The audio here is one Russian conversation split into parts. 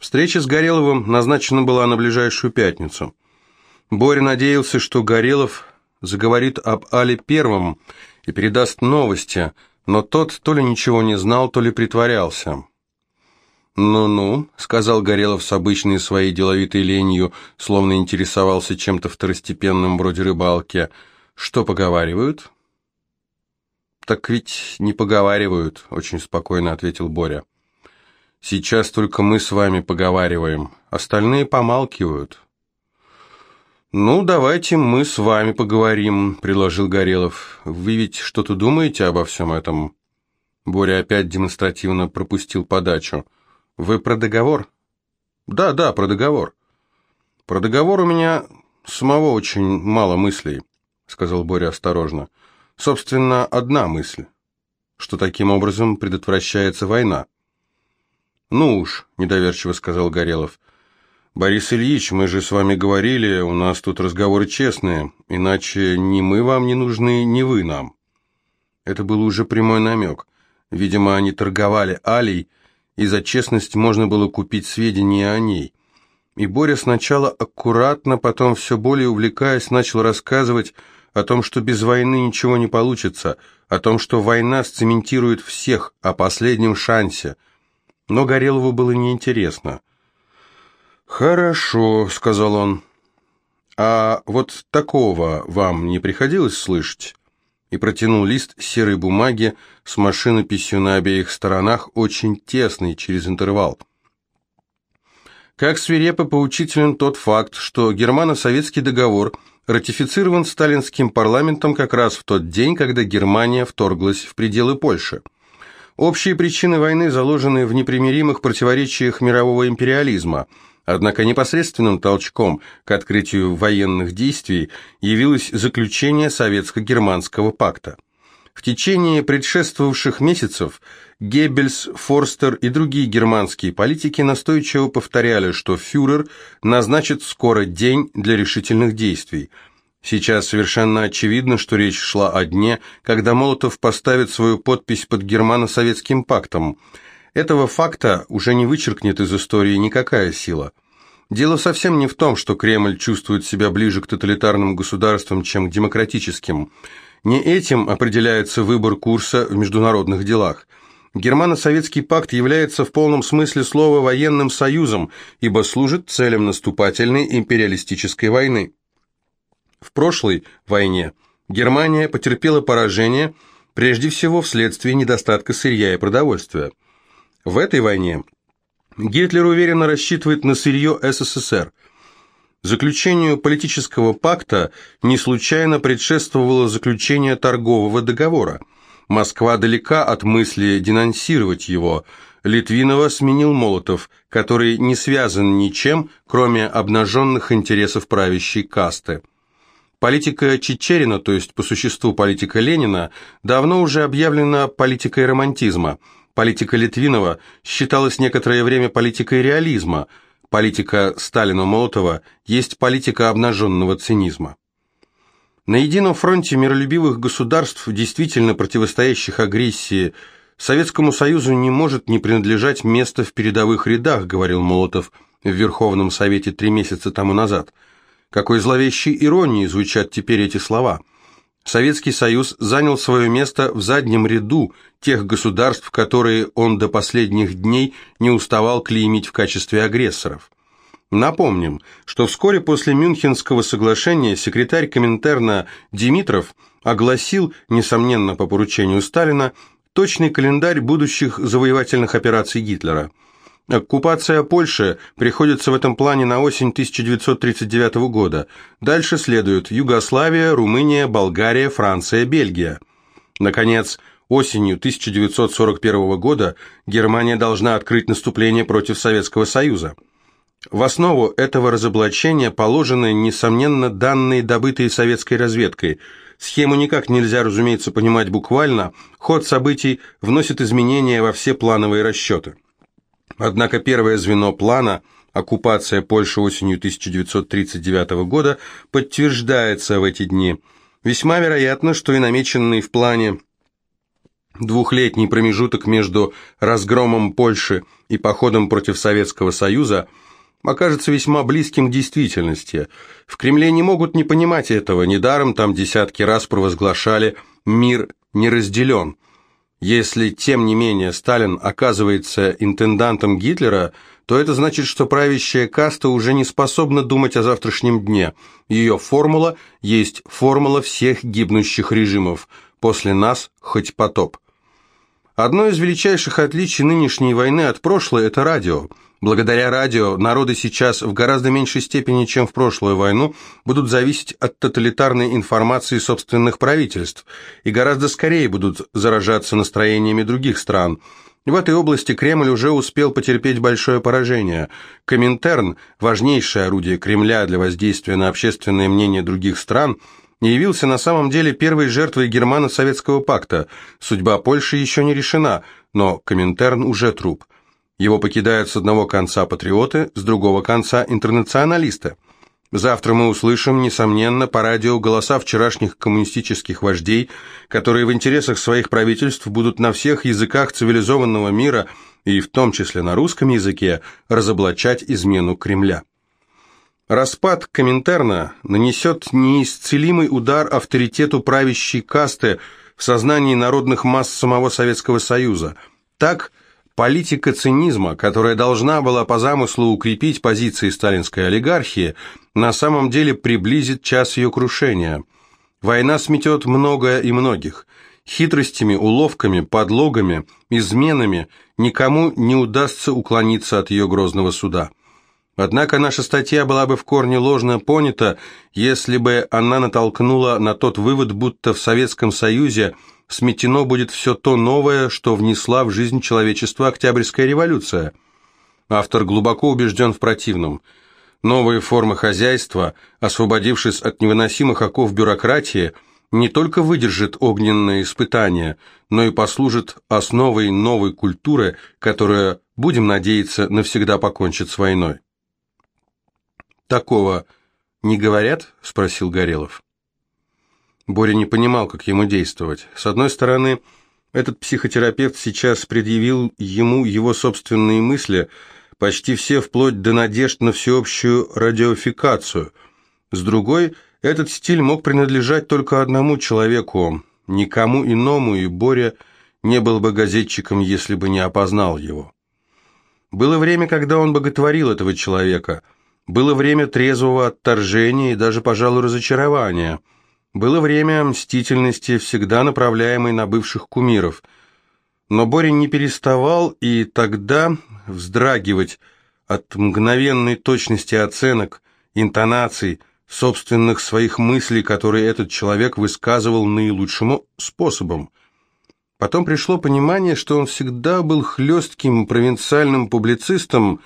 Встреча с Гореловым назначена была на ближайшую пятницу. Боря надеялся, что Горелов заговорит об Але Первом и передаст новости, но тот то ли ничего не знал, то ли притворялся. «Ну-ну», — сказал Горелов с обычной своей деловитой ленью, словно интересовался чем-то второстепенным вроде рыбалки. «Что поговаривают?» «Так ведь не поговаривают», — очень спокойно ответил Боря. Сейчас только мы с вами поговариваем, остальные помалкивают». «Ну, давайте мы с вами поговорим», — предложил Горелов. «Вы ведь что-то думаете обо всем этом?» Боря опять демонстративно пропустил подачу. «Вы про договор?» «Да, да, про договор». «Про договор у меня самого очень мало мыслей», — сказал Боря осторожно. «Собственно, одна мысль, что таким образом предотвращается война». «Ну уж», — недоверчиво сказал Горелов. «Борис Ильич, мы же с вами говорили, у нас тут разговоры честные, иначе ни мы вам не нужны, ни вы нам». Это был уже прямой намек. Видимо, они торговали Алей, и за честность можно было купить сведения о ней. И Боря сначала аккуратно, потом все более увлекаясь, начал рассказывать о том, что без войны ничего не получится, о том, что война сцементирует всех, о последнем шансе – но Горелову было неинтересно. «Хорошо», — сказал он. «А вот такого вам не приходилось слышать?» И протянул лист серой бумаги с машинописью на обеих сторонах, очень тесный, через интервал. Как свирепо поучителен тот факт, что германо-советский договор ратифицирован сталинским парламентом как раз в тот день, когда Германия вторглась в пределы Польши. Общие причины войны заложены в непримиримых противоречиях мирового империализма, однако непосредственным толчком к открытию военных действий явилось заключение Советско-германского пакта. В течение предшествовавших месяцев Геббельс, Форстер и другие германские политики настойчиво повторяли, что фюрер назначит скоро день для решительных действий – Сейчас совершенно очевидно, что речь шла о дне, когда Молотов поставит свою подпись под германо-советским пактом. Этого факта уже не вычеркнет из истории никакая сила. Дело совсем не в том, что Кремль чувствует себя ближе к тоталитарным государствам, чем к демократическим. Не этим определяется выбор курса в международных делах. Германо-советский пакт является в полном смысле слова военным союзом, ибо служит целям наступательной империалистической войны. В прошлой войне Германия потерпела поражение прежде всего вследствие недостатка сырья и продовольствия. В этой войне Гитлер уверенно рассчитывает на сырье СССР. Заключению политического пакта не случайно предшествовало заключение торгового договора. Москва далека от мысли денонсировать его. Литвинова сменил Молотов, который не связан ничем, кроме обнаженных интересов правящей касты. Политика Чичерина, то есть по существу политика Ленина, давно уже объявлена политикой романтизма. Политика Литвинова считалась некоторое время политикой реализма. Политика Сталина-Молотова есть политика обнаженного цинизма. На едином фронте миролюбивых государств, действительно противостоящих агрессии, Советскому Союзу не может не принадлежать место в передовых рядах, говорил Молотов в Верховном Совете три месяца тому назад – какой зловещей иронией звучат теперь эти слова. Советский Союз занял свое место в заднем ряду тех государств, которые он до последних дней не уставал клеймить в качестве агрессоров. Напомним, что вскоре после Мюнхенского соглашения секретарь Коминтерна Димитров огласил, несомненно по поручению Сталина, точный календарь будущих завоевательных операций Гитлера – Оккупация Польши приходится в этом плане на осень 1939 года. Дальше следуют Югославия, Румыния, Болгария, Франция, Бельгия. Наконец, осенью 1941 года Германия должна открыть наступление против Советского Союза. В основу этого разоблачения положены, несомненно, данные, добытые советской разведкой. Схему никак нельзя, разумеется, понимать буквально, ход событий вносит изменения во все плановые расчеты. Однако первое звено плана оккупация Польши осенью 1939 года подтверждается в эти дни. Весьма вероятно, что и намеченный в плане Двухлетний промежуток между разгромом Польши и походом против Советского Союза окажется весьма близким к действительности. В Кремле не могут не понимать этого, недаром там десятки раз провозглашали «мир не разделен». Если, тем не менее, Сталин оказывается интендантом Гитлера, то это значит, что правящая каста уже не способна думать о завтрашнем дне. Ее формула есть формула всех гибнущих режимов. После нас хоть потоп. Одно из величайших отличий нынешней войны от прошлой – это радио. Благодаря радио народы сейчас в гораздо меньшей степени, чем в прошлую войну, будут зависеть от тоталитарной информации собственных правительств и гораздо скорее будут заражаться настроениями других стран. В этой области Кремль уже успел потерпеть большое поражение. Коминтерн, важнейшее орудие Кремля для воздействия на общественное мнение других стран – явился на самом деле первой жертвой Германо-Советского пакта. Судьба Польши еще не решена, но Коминтерн уже труп. Его покидают с одного конца патриоты, с другого конца интернационалисты. Завтра мы услышим, несомненно, по радио голоса вчерашних коммунистических вождей, которые в интересах своих правительств будут на всех языках цивилизованного мира и в том числе на русском языке разоблачать измену Кремля. Распад Коминтерна нанесет неисцелимый удар авторитету правящей касты в сознании народных масс самого Советского Союза. Так, политика цинизма, которая должна была по замыслу укрепить позиции сталинской олигархии, на самом деле приблизит час ее крушения. Война сметет многое и многих. Хитростями, уловками, подлогами, изменами никому не удастся уклониться от ее грозного суда. Однако наша статья была бы в корне ложно понята, если бы она натолкнула на тот вывод, будто в Советском Союзе сметено будет все то новое, что внесла в жизнь человечества Октябрьская революция. Автор глубоко убежден в противном. Новые формы хозяйства, освободившись от невыносимых оков бюрократии, не только выдержит огненное испытание, но и послужит основой новой культуры, которая, будем надеяться, навсегда покончит с войной. «Такого не говорят?» – спросил Горелов. Боря не понимал, как ему действовать. С одной стороны, этот психотерапевт сейчас предъявил ему его собственные мысли, почти все вплоть до надежд на всеобщую радиофикацию. С другой, этот стиль мог принадлежать только одному человеку, никому иному, и Боря не был бы газетчиком, если бы не опознал его. Было время, когда он боготворил этого человека – было время трезвого отторжения и даже, пожалуй, разочарования. Было время мстительности, всегда направляемой на бывших кумиров. Но Борин не переставал и тогда вздрагивать от мгновенной точности оценок, интонаций, собственных своих мыслей, которые этот человек высказывал наилучшим способом. Потом пришло понимание, что он всегда был хлестким провинциальным публицистом,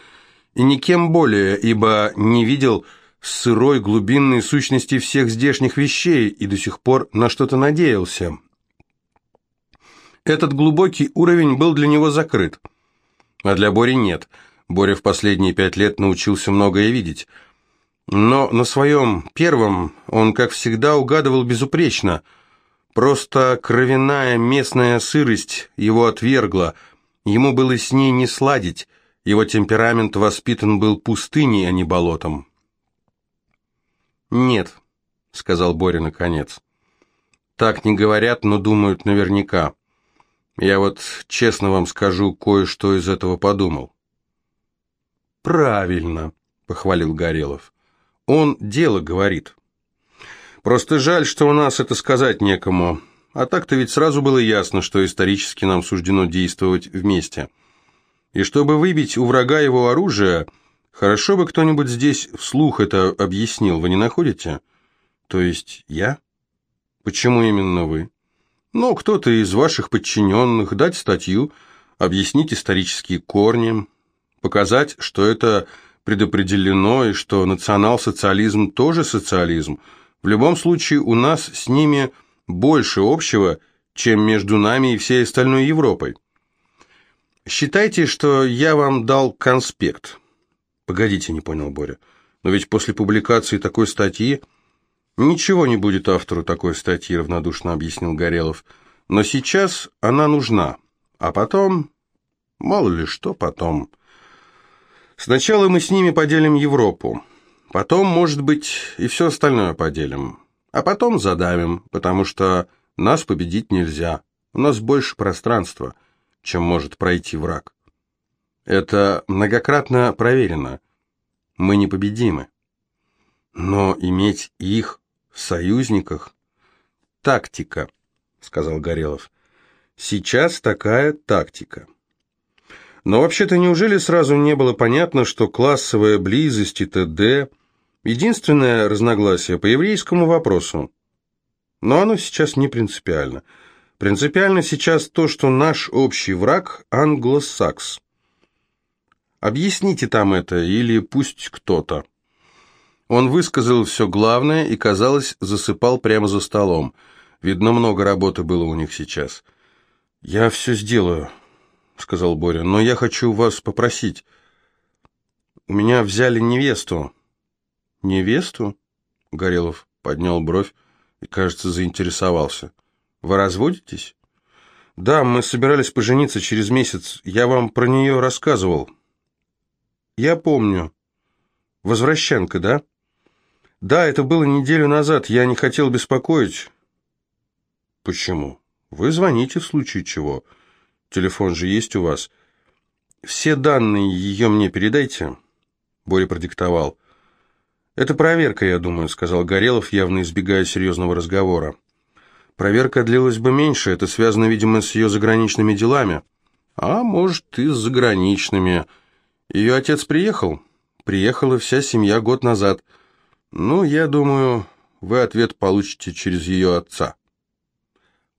и никем более, ибо не видел сырой глубинной сущности всех здешних вещей и до сих пор на что-то надеялся. Этот глубокий уровень был для него закрыт. А для Бори нет. Боря в последние пять лет научился многое видеть. Но на своем первом он, как всегда, угадывал безупречно. Просто кровяная местная сырость его отвергла. Ему было с ней не сладить. Его темперамент воспитан был пустыней, а не болотом. «Нет», — сказал Боря наконец. «Так не говорят, но думают наверняка. Я вот честно вам скажу, кое-что из этого подумал». «Правильно», — похвалил Горелов. «Он дело говорит. Просто жаль, что у нас это сказать некому. А так-то ведь сразу было ясно, что исторически нам суждено действовать вместе». И чтобы выбить у врага его оружие, хорошо бы кто-нибудь здесь вслух это объяснил, вы не находите? То есть я? Почему именно вы? Ну, кто-то из ваших подчиненных, дать статью, объяснить исторические корни, показать, что это предопределено и что национал-социализм тоже социализм. В любом случае у нас с ними больше общего, чем между нами и всей остальной Европой. Считайте, что я вам дал конспект. Погодите, не понял Боря. Но ведь после публикации такой статьи... Ничего не будет автору такой статьи, равнодушно объяснил Горелов. Но сейчас она нужна. А потом... Мало ли что потом. Сначала мы с ними поделим Европу. Потом, может быть, и все остальное поделим. А потом задавим, потому что нас победить нельзя. У нас больше пространства, чем может пройти враг. Это многократно проверено. Мы непобедимы. Но иметь их в союзниках – тактика, сказал Горелов. Сейчас такая тактика. Но вообще-то неужели сразу не было понятно, что классовая близость и т.д. – единственное разногласие по еврейскому вопросу? Но оно сейчас не принципиально. Принципиально сейчас то, что наш общий враг – англосакс. Объясните там это, или пусть кто-то. Он высказал все главное и, казалось, засыпал прямо за столом. Видно, много работы было у них сейчас. «Я все сделаю», — сказал Боря, — «но я хочу вас попросить. У меня взяли невесту». «Невесту?» — Горелов поднял бровь и, кажется, заинтересовался. «Вы разводитесь?» «Да, мы собирались пожениться через месяц. Я вам про нее рассказывал». «Я помню. Возвращенка, да?» «Да, это было неделю назад. Я не хотел беспокоить». «Почему?» «Вы звоните в случае чего. Телефон же есть у вас. Все данные ее мне передайте». Боря продиктовал. «Это проверка, я думаю», — сказал Горелов, явно избегая серьезного разговора. «Проверка длилась бы меньше. Это связано, видимо, с ее заграничными делами». «А может, и с заграничными». Ее отец приехал? Приехала вся семья год назад. Ну, я думаю, вы ответ получите через ее отца.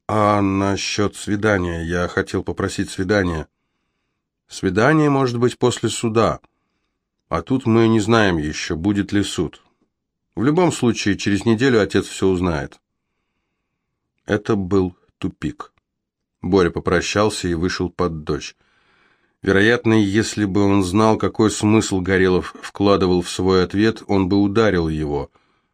А насчет свидания? Я хотел попросить свидания. Свидание может быть после суда. А тут мы не знаем еще, будет ли суд. В любом случае, через неделю отец все узнает. Это был тупик. Боря попрощался и вышел под дождь. Вероятно, если бы он знал, какой смысл Горелов вкладывал в свой ответ, он бы ударил его.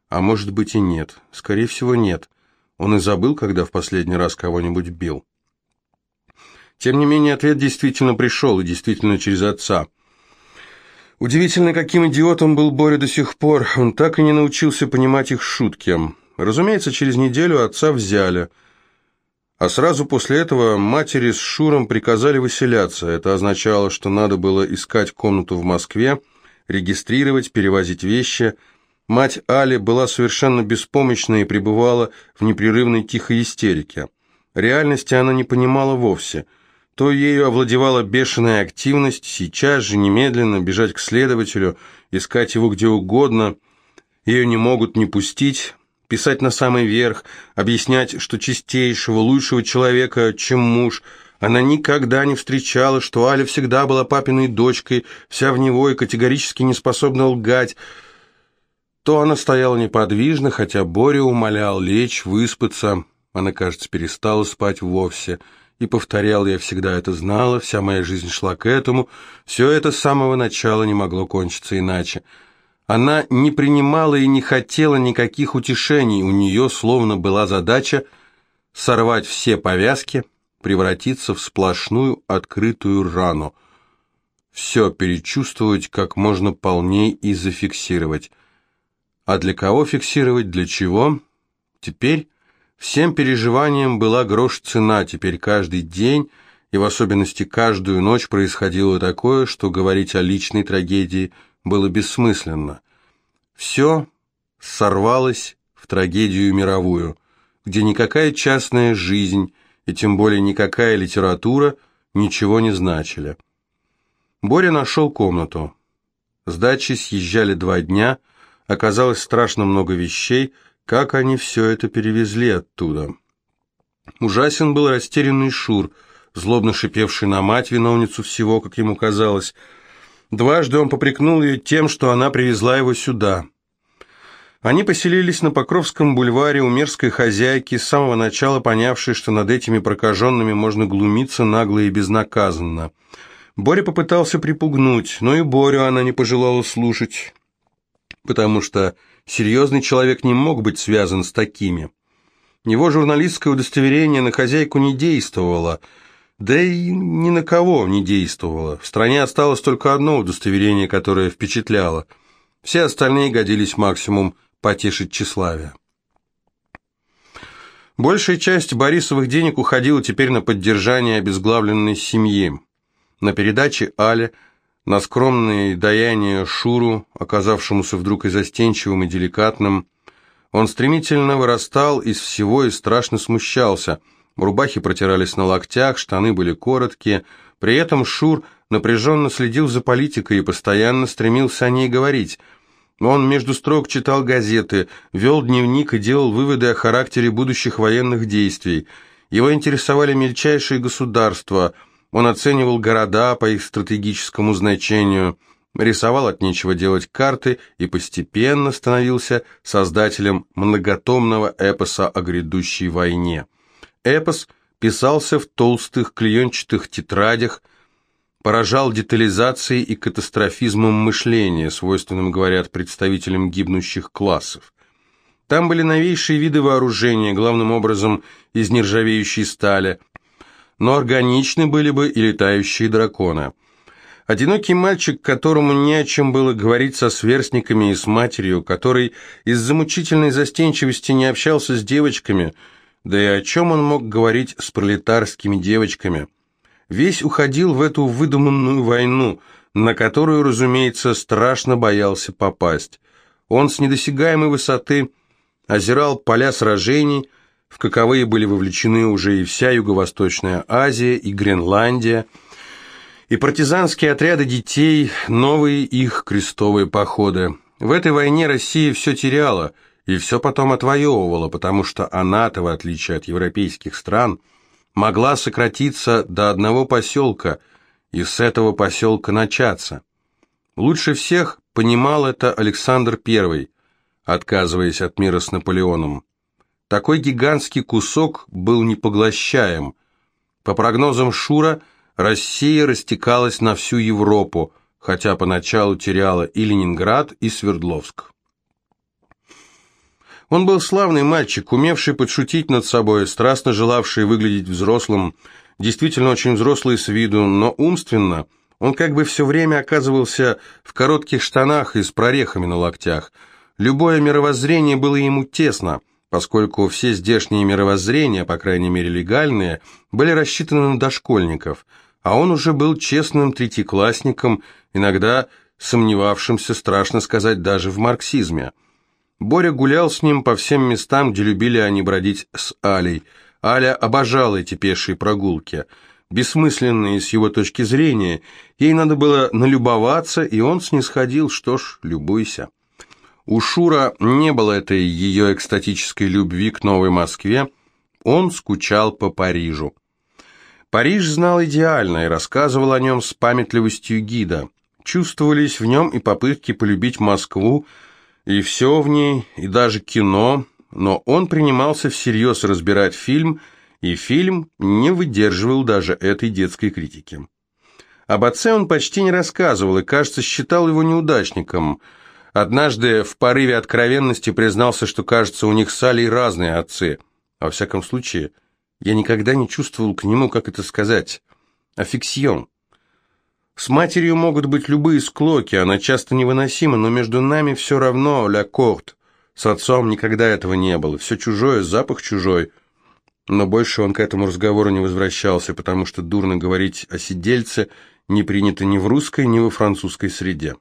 А может быть и нет. Скорее всего, нет. Он и забыл, когда в последний раз кого-нибудь бил. Тем не менее, ответ действительно пришел, и действительно через отца. Удивительно, каким идиотом был Боря до сих пор. Он так и не научился понимать их шутки. Разумеется, через неделю отца взяли – а сразу после этого матери с Шуром приказали выселяться. Это означало, что надо было искать комнату в Москве, регистрировать, перевозить вещи. Мать Али была совершенно беспомощна и пребывала в непрерывной тихой истерике. Реальности она не понимала вовсе. То ею овладевала бешеная активность, сейчас же немедленно бежать к следователю, искать его где угодно. Ее не могут не пустить, писать на самый верх, объяснять, что чистейшего, лучшего человека, чем муж, она никогда не встречала, что Аля всегда была папиной дочкой, вся в него и категорически не способна лгать. То она стояла неподвижно, хотя Боря умолял лечь, выспаться. Она, кажется, перестала спать вовсе. И повторял, я всегда это знала, вся моя жизнь шла к этому. Все это с самого начала не могло кончиться иначе. Она не принимала и не хотела никаких утешений, у нее словно была задача сорвать все повязки, превратиться в сплошную открытую рану, все перечувствовать как можно полней и зафиксировать. А для кого фиксировать, для чего? Теперь всем переживаниям была грош цена, теперь каждый день и в особенности каждую ночь происходило такое, что говорить о личной трагедии – было бессмысленно. Все сорвалось в трагедию мировую, где никакая частная жизнь и тем более никакая литература ничего не значили. Боря нашел комнату. С дачи съезжали два дня, оказалось страшно много вещей, как они все это перевезли оттуда. Ужасен был растерянный Шур, злобно шипевший на мать, виновницу всего, как ему казалось, Дважды он попрекнул ее тем, что она привезла его сюда. Они поселились на Покровском бульваре у мерзкой хозяйки, с самого начала понявшей, что над этими прокаженными можно глумиться нагло и безнаказанно. Боря попытался припугнуть, но и Борю она не пожелала слушать, потому что серьезный человек не мог быть связан с такими. Его журналистское удостоверение на хозяйку не действовало, да и ни на кого не действовало. В стране осталось только одно удостоверение, которое впечатляло. Все остальные годились максимум потешить тщеславие. Большая часть Борисовых денег уходила теперь на поддержание обезглавленной семьи. На передаче Але, на скромные даяния Шуру, оказавшемуся вдруг и застенчивым, и деликатным, он стремительно вырастал из всего и страшно смущался. Рубахи протирались на локтях, штаны были короткие. При этом Шур напряженно следил за политикой и постоянно стремился о ней говорить. Он между строк читал газеты, вел дневник и делал выводы о характере будущих военных действий. Его интересовали мельчайшие государства. Он оценивал города по их стратегическому значению – рисовал от нечего делать карты и постепенно становился создателем многотомного эпоса о грядущей войне. Эпос писался в толстых клеенчатых тетрадях, поражал детализацией и катастрофизмом мышления, свойственным, говорят, представителям гибнущих классов. Там были новейшие виды вооружения, главным образом из нержавеющей стали, но органичны были бы и летающие драконы – Одинокий мальчик, которому не о чем было говорить со сверстниками и с матерью, который из-за мучительной застенчивости не общался с девочками, да и о чем он мог говорить с пролетарскими девочками. Весь уходил в эту выдуманную войну, на которую, разумеется, страшно боялся попасть. Он с недосягаемой высоты озирал поля сражений, в каковые были вовлечены уже и вся Юго-Восточная Азия, и Гренландия – и партизанские отряды детей, новые их крестовые походы. В этой войне Россия все теряла и все потом отвоевывала, потому что она-то, в отличие от европейских стран, могла сократиться до одного поселка и с этого поселка начаться. Лучше всех понимал это Александр I, отказываясь от мира с Наполеоном. Такой гигантский кусок был непоглощаем. По прогнозам Шура – Россия растекалась на всю Европу, хотя поначалу теряла и Ленинград, и Свердловск. Он был славный мальчик, умевший подшутить над собой, страстно желавший выглядеть взрослым, действительно очень взрослый с виду, но умственно он как бы все время оказывался в коротких штанах и с прорехами на локтях. Любое мировоззрение было ему тесно – поскольку все здешние мировоззрения, по крайней мере легальные, были рассчитаны на дошкольников, а он уже был честным третьеклассником, иногда сомневавшимся, страшно сказать, даже в марксизме. Боря гулял с ним по всем местам, где любили они бродить с Алей. Аля обожала эти пешие прогулки. Бессмысленные с его точки зрения, ей надо было налюбоваться, и он снисходил, что ж, любуйся. У Шура не было этой ее экстатической любви к Новой Москве, он скучал по Парижу. Париж знал идеально и рассказывал о нем с памятливостью гида. Чувствовались в нем и попытки полюбить Москву, и все в ней, и даже кино, но он принимался всерьез разбирать фильм, и фильм не выдерживал даже этой детской критики. Об отце он почти не рассказывал и, кажется, считал его неудачником – Однажды в порыве откровенности признался, что, кажется, у них с Алей разные отцы. Во всяком случае, я никогда не чувствовал к нему, как это сказать, аффиксион. С матерью могут быть любые склоки, она часто невыносима, но между нами все равно ля корт. С отцом никогда этого не было, все чужое, запах чужой. Но больше он к этому разговору не возвращался, потому что дурно говорить о сидельце не принято ни в русской, ни во французской среде.